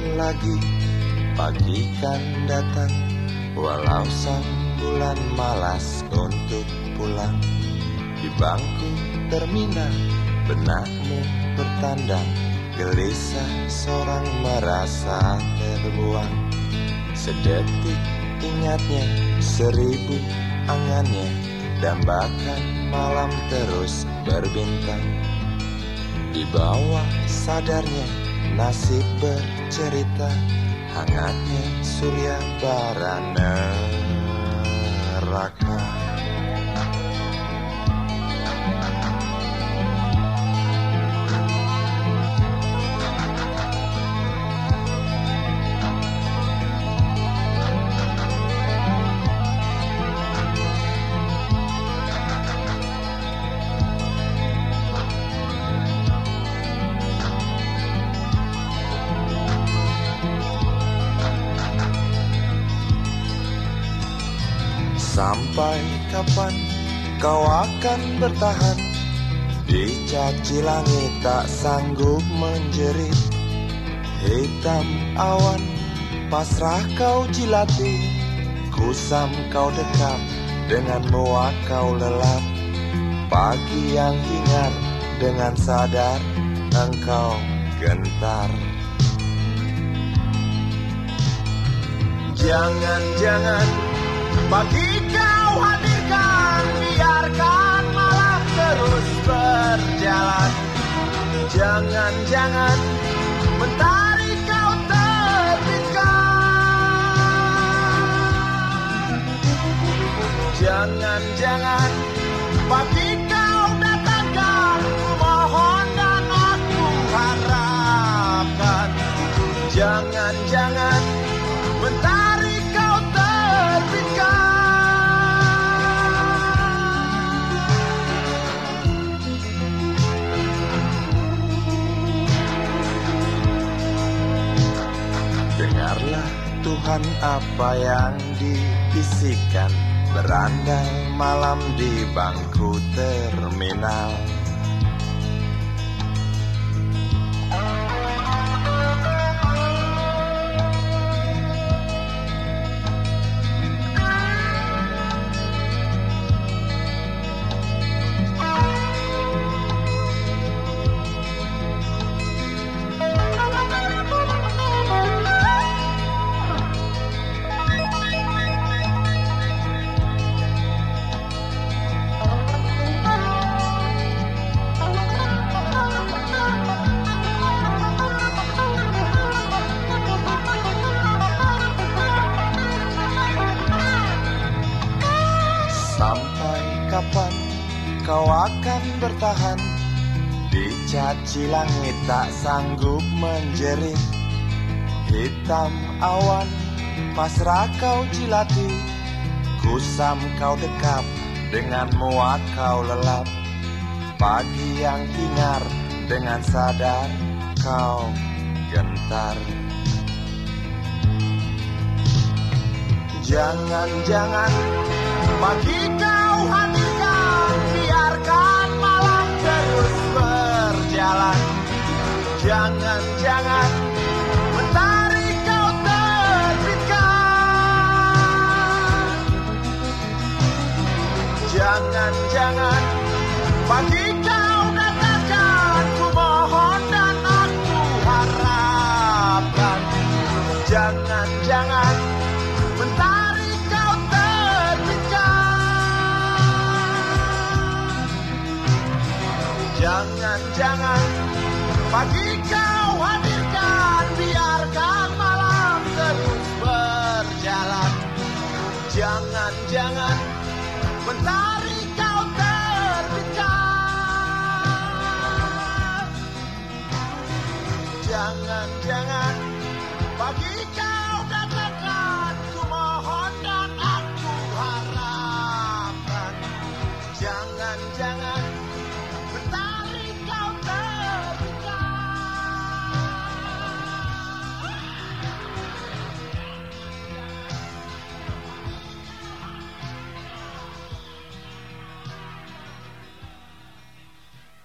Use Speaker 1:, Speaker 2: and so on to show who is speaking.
Speaker 1: Lagi. Pagi kan datang Walau sang bulan malas untuk pulang. Di bangku terminal benakmu bertandang Gelisah seorang merasa terbuang. Sedetik ingatnya seribu angannya Dambakan malam terus berbintang. Di bawah sadarnya nasib bercerita Hangatnya surya bara neraka Sampai kapan kau akan bertahan? Di caci langit tak sanggup menjerit. Hitam awan pasrah kau jilati. Kusam kau dekap dengan muak kau lelap Pagi yang hingar dengan sadar engkau gentar. Jangan-jangan Pagi kau hadirkan Biarkan malam terus berjalan. Jangan-jangan Mentari kau terbitkan. Jangan-jangan Pagi Tuhan apa yang dibisikkan Berandai malam di bangku terminal kapan kau akan bertahan? Di caci langit tak sanggup menjerit Hitam awan pasrah kau jilati. Kusam kau dekap dengan muak kau lelap. Pagi yang hingar dengan sadar kau gentar. Jangan-jangan pagi kau Jangan-jangan mentari kau terbitkan. Jangan-jangan pagi kau datangkan Ku mohon dan aku harapkan. Jangan-jangan mentari kau terbitkan. Jangan-jangan pagi Jangan-jangan mentari kau terbitkan Jangan-jangan pagi kau